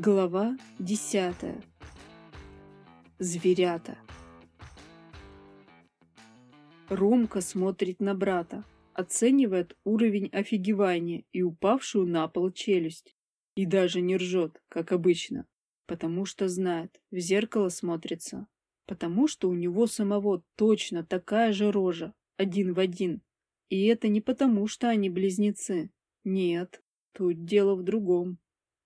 Глава десятая. Зверята. Ромка смотрит на брата, оценивает уровень офигевания и упавшую на пол челюсть. И даже не ржет, как обычно, потому что знает, в зеркало смотрится, потому что у него самого точно такая же рожа, один в один. И это не потому, что они близнецы. Нет, тут дело в другом.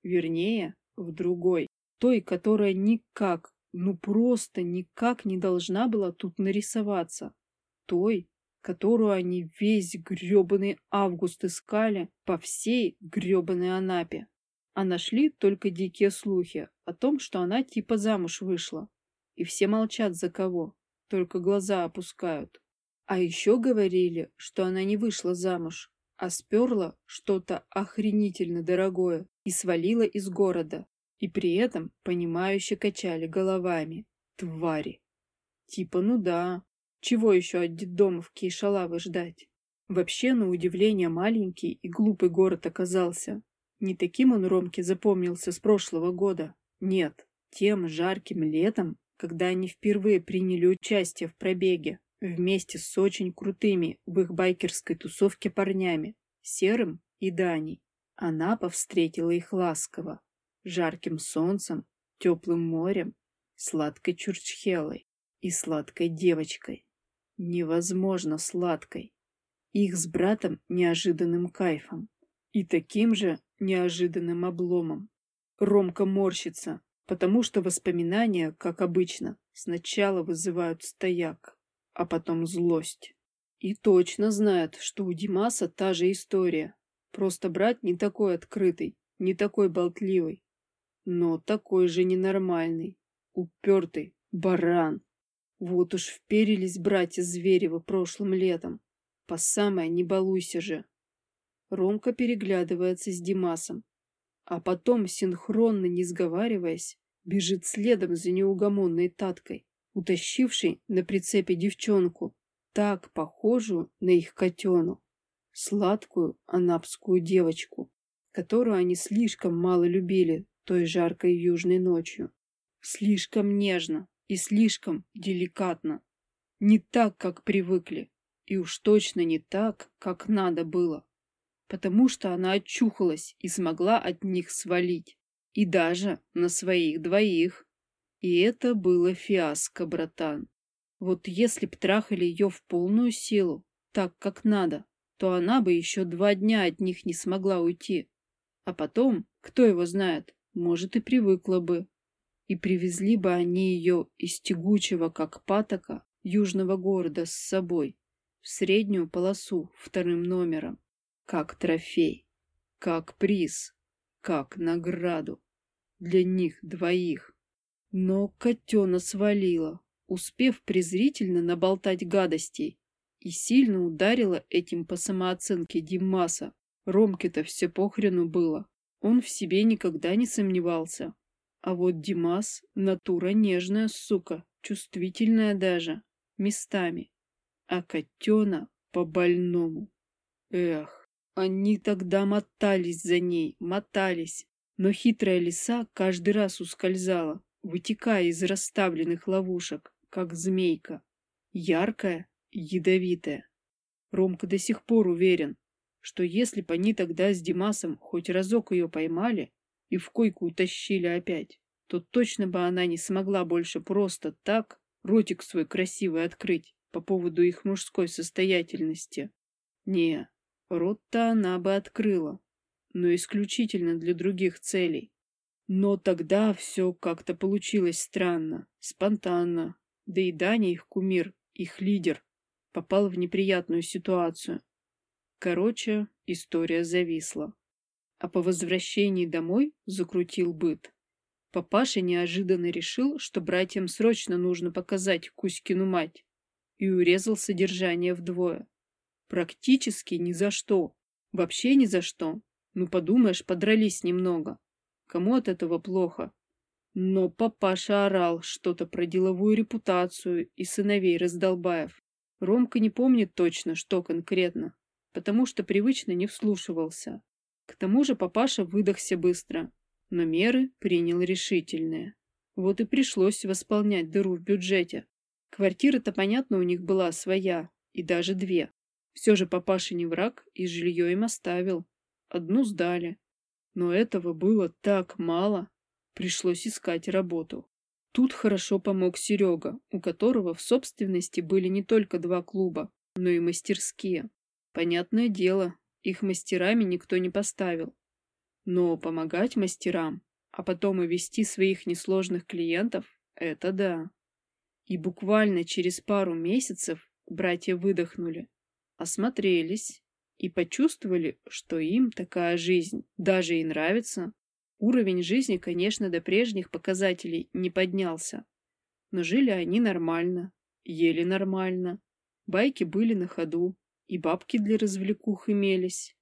Вернее, в другой, той, которая никак, ну просто никак не должна была тут нарисоваться, той, которую они весь грёбаный август искали по всей грёбаной Анапе. А нашли только дикие слухи о том, что она типа замуж вышла. И все молчат за кого, только глаза опускают. А еще говорили, что она не вышла замуж, а сперла что-то охренительно дорогое и свалила из города. И при этом понимающе качали головами. Твари. Типа, ну да, чего еще от детдомовки и шалавы ждать? Вообще, на удивление, маленький и глупый город оказался. Не таким он Ромке запомнился с прошлого года. Нет, тем жарким летом, когда они впервые приняли участие в пробеге вместе с очень крутыми в их байкерской тусовке парнями, Серым и Даней. Она повстретила их ласково, жарким солнцем, теплым морем, сладкой чурчхелой и сладкой девочкой. Невозможно сладкой. Их с братом неожиданным кайфом и таким же неожиданным обломом. Ромка морщится, потому что воспоминания, как обычно, сначала вызывают стояк а потом злость. И точно знает, что у Димаса та же история. Просто брат не такой открытый, не такой болтливый, но такой же ненормальный, упертый баран. Вот уж вперились братья Зверева прошлым летом. По самое не балуйся же. Ромка переглядывается с Димасом, а потом, синхронно не сговариваясь, бежит следом за неугомонной Таткой утащивший на прицепе девчонку, так похожую на их котену, сладкую анапскую девочку, которую они слишком мало любили той жаркой южной ночью. Слишком нежно и слишком деликатно. Не так, как привыкли, и уж точно не так, как надо было, потому что она очухалась и смогла от них свалить, и даже на своих двоих. И это было фиаско, братан. Вот если б трахали ее в полную силу, так как надо, то она бы еще два дня от них не смогла уйти. А потом, кто его знает, может и привыкла бы. И привезли бы они ее из тягучего, как патока, южного города с собой, в среднюю полосу вторым номером, как трофей, как приз, как награду для них двоих. Но котена свалила, успев презрительно наболтать гадостей, и сильно ударила этим по самооценке Димаса. Ромке-то все похрену было. Он в себе никогда не сомневался. А вот Димас — натура нежная, сука, чувствительная даже, местами. А котена по-больному. Эх, они тогда мотались за ней, мотались. Но хитрая лиса каждый раз ускользала, вытекая из расставленных ловушек, как змейка. Яркая, ядовитая. Ромка до сих пор уверен, что если бы они тогда с Димасом хоть разок ее поймали и в койку утащили опять, то точно бы она не смогла больше просто так ротик свой красивый открыть по поводу их мужской состоятельности. Не, рот-то она бы открыла, но исключительно для других целей. Но тогда все как-то получилось странно, спонтанно. Да и Даня, их кумир, их лидер, попал в неприятную ситуацию. Короче, история зависла. А по возвращении домой закрутил быт. Папаша неожиданно решил, что братьям срочно нужно показать Кузькину мать, и урезал содержание вдвое. Практически ни за что. Вообще ни за что. Ну, подумаешь, подрались немного. Кому от этого плохо? Но папаша орал что-то про деловую репутацию и сыновей раздолбаев. Ромка не помнит точно, что конкретно, потому что привычно не вслушивался. К тому же папаша выдохся быстро. но меры принял решительные. Вот и пришлось восполнять дыру в бюджете. Квартира-то, понятно, у них была своя, и даже две. Все же папаша не враг, и жилье им оставил. Одну сдали. Но этого было так мало. Пришлось искать работу. Тут хорошо помог Серега, у которого в собственности были не только два клуба, но и мастерские. Понятное дело, их мастерами никто не поставил. Но помогать мастерам, а потом и вести своих несложных клиентов – это да. И буквально через пару месяцев братья выдохнули, осмотрелись и почувствовали, что им такая жизнь даже и нравится. Уровень жизни, конечно, до прежних показателей не поднялся. Но жили они нормально, ели нормально, байки были на ходу, и бабки для развлекух имелись.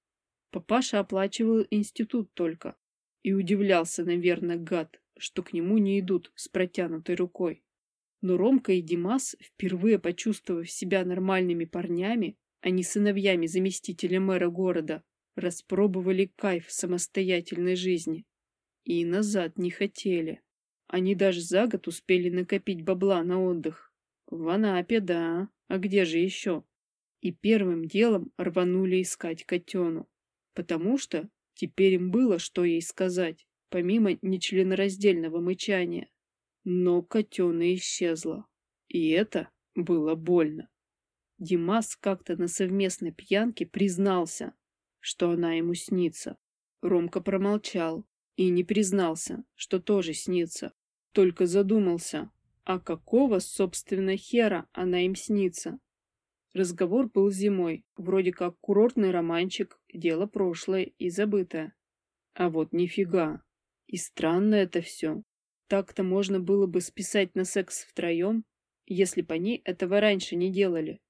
Папаша оплачивал институт только и удивлялся, наверное, гад, что к нему не идут с протянутой рукой. Но Ромка и Димас, впервые почувствовав себя нормальными парнями, а не сыновьями заместителя мэра города, распробовали кайф самостоятельной жизни. И назад не хотели. Они даже за год успели накопить бабла на отдых. В Анапе, да, а где же еще? И первым делом рванули искать котену потому что теперь им было что ей сказать, помимо нечленораздельного мычания. Но котена исчезла, и это было больно. Димас как-то на совместной пьянке признался, что она ему снится. Ромка промолчал и не признался, что тоже снится, только задумался, а какого, собственно, хера она им снится. Разговор был зимой, вроде как курортный романчик, дело прошлое и забытое. А вот нифига. И странно это все. Так-то можно было бы списать на секс втроем, если бы они этого раньше не делали.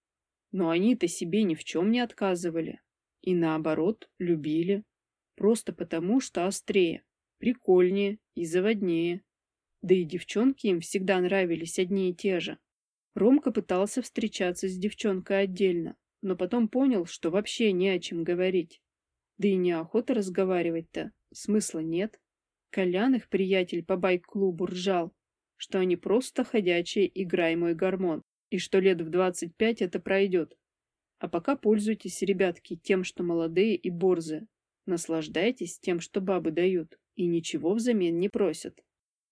Но они-то себе ни в чем не отказывали. И наоборот, любили. Просто потому, что острее, прикольнее и заводнее. Да и девчонки им всегда нравились одни и те же. Ромка пытался встречаться с девчонкой отдельно, но потом понял, что вообще не о чем говорить. Да и неохота разговаривать-то, смысла нет. Колян их приятель по байк-клубу ржал, что они просто ходячие «играй мой гормон», и что лет в двадцать пять это пройдет. А пока пользуйтесь, ребятки, тем, что молодые и борзые. Наслаждайтесь тем, что бабы дают, и ничего взамен не просят.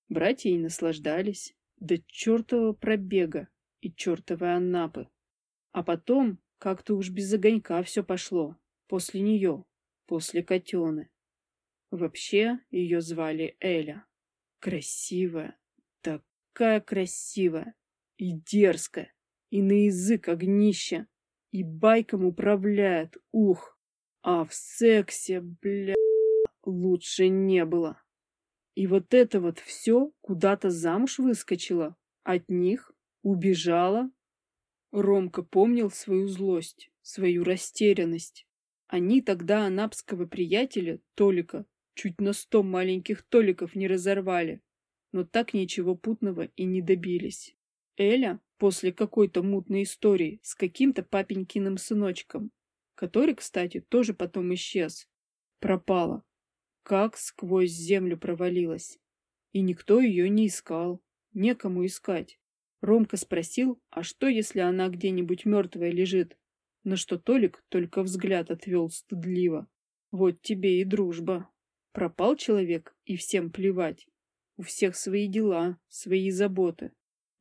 Братья и наслаждались. До чертового пробега и чертовой Аннапы. А потом как-то уж без огонька все пошло. После нее, после котены. Вообще ее звали Эля. Красивая, такая красивая и дерзкая, и на язык огнище, и байком управляет, ух. А в сексе, бля, лучше не было. И вот это вот все куда-то замуж выскочило. От них Убежала? Ромка помнил свою злость, свою растерянность. Они тогда анапского приятеля, Толика, чуть на сто маленьких Толиков не разорвали, но так ничего путного и не добились. Эля после какой-то мутной истории с каким-то папенькиным сыночком, который, кстати, тоже потом исчез, пропала, как сквозь землю провалилась. И никто ее не искал, некому искать. Ромка спросил, а что, если она где-нибудь мертвая лежит? На что Толик только взгляд отвел стыдливо. Вот тебе и дружба. Пропал человек, и всем плевать. У всех свои дела, свои заботы.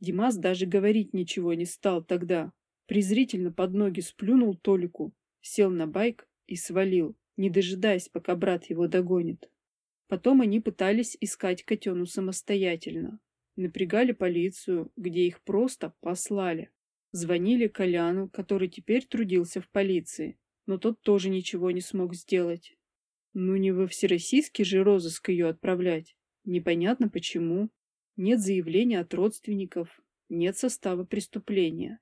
Димас даже говорить ничего не стал тогда. Презрительно под ноги сплюнул Толику, сел на байк и свалил, не дожидаясь, пока брат его догонит. Потом они пытались искать котену самостоятельно, Напрягали полицию, где их просто послали. Звонили Коляну, который теперь трудился в полиции, но тот тоже ничего не смог сделать. Ну не во всероссийский же розыск ее отправлять. Непонятно почему. Нет заявления от родственников, нет состава преступления.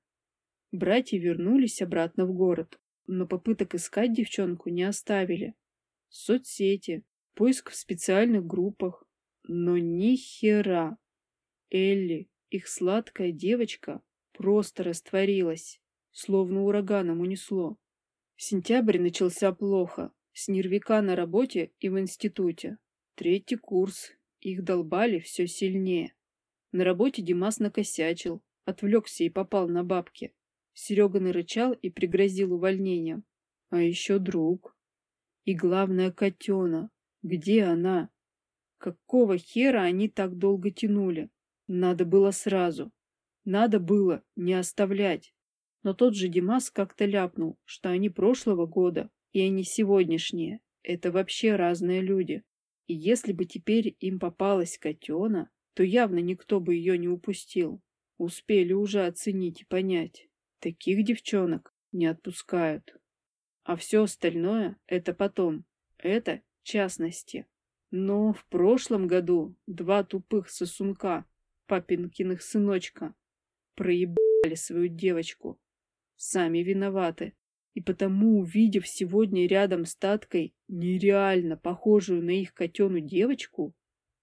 Братья вернулись обратно в город, но попыток искать девчонку не оставили. Соцсети, поиск в специальных группах, но ни хера. Элли, их сладкая девочка, просто растворилась, словно ураганом унесло. Сентябрь начался плохо, с нервика на работе и в институте. Третий курс. Их долбали все сильнее. На работе Димас накосячил, отвлекся и попал на бабки. Серега нарычал и пригрозил увольнением. А еще друг. И главное, котена. Где она? Какого хера они так долго тянули? Надо было сразу. Надо было не оставлять. Но тот же Димас как-то ляпнул, что они прошлого года, и они сегодняшние. Это вообще разные люди. И если бы теперь им попалась котена, то явно никто бы ее не упустил. Успели уже оценить и понять. Таких девчонок не отпускают. А все остальное — это потом. Это частности. Но в прошлом году два тупых сосунка, папинкиных сыночка, проебали свою девочку. Сами виноваты. И потому, увидев сегодня рядом с Таткой нереально похожую на их котену девочку,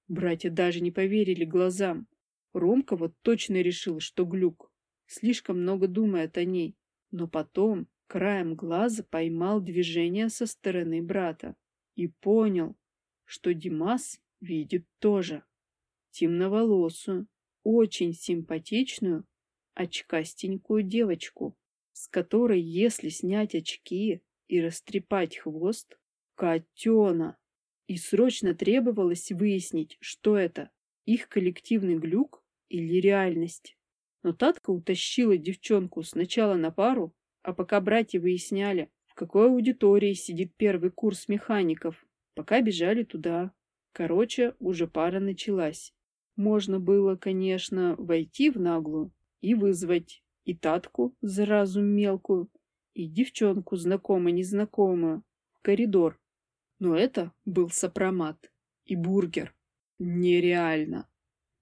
братья даже не поверили глазам. Ромка вот точно решил, что глюк. Слишком много думает о ней. Но потом краем глаза поймал движение со стороны брата и понял, что Димас видит тоже. Темноволосую, очень симпатичную, очкастенькую девочку с которой, если снять очки и растрепать хвост, котена. И срочно требовалось выяснить, что это, их коллективный глюк или реальность. Но Татка утащила девчонку сначала на пару, а пока братья выясняли, в какой аудитории сидит первый курс механиков, пока бежали туда. Короче, уже пара началась. Можно было, конечно, войти в наглую и вызвать и татку, заразу мелкую, и девчонку, знакомо-незнакомую, в коридор. Но это был сопромат и бургер. Нереально.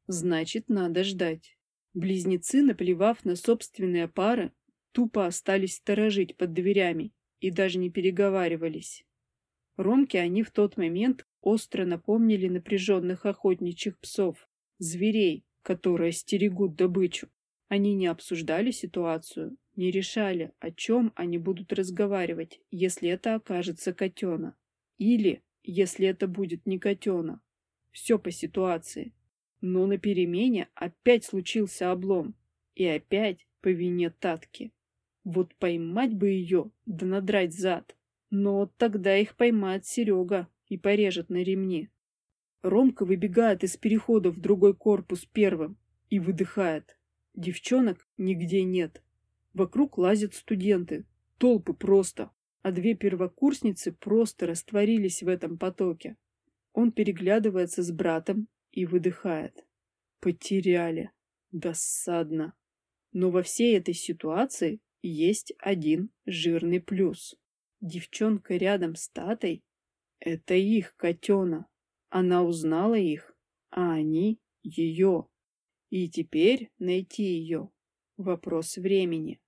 Значит, надо ждать. Близнецы, наплевав на собственные пары, тупо остались сторожить под дверями и даже не переговаривались. Ромке они в тот момент остро напомнили напряженных охотничьих псов, зверей, которые стерегут добычу. Они не обсуждали ситуацию, не решали, о чем они будут разговаривать, если это окажется котена. Или, если это будет не котена. Все по ситуации. Но на перемене опять случился облом. И опять по вине Татки. Вот поймать бы ее, да надрать зад. Но тогда их поймает Серега и порежет на ремни. Ромка выбегает из перехода в другой корпус первым и выдыхает. Девчонок нигде нет. Вокруг лазят студенты. Толпы просто. А две первокурсницы просто растворились в этом потоке. Он переглядывается с братом и выдыхает. Потеряли. Досадно. Но во всей этой ситуации есть один жирный плюс. Девчонка рядом с Татой — это их котена. Она узнала их, а они — ее. И теперь найти ее – вопрос времени.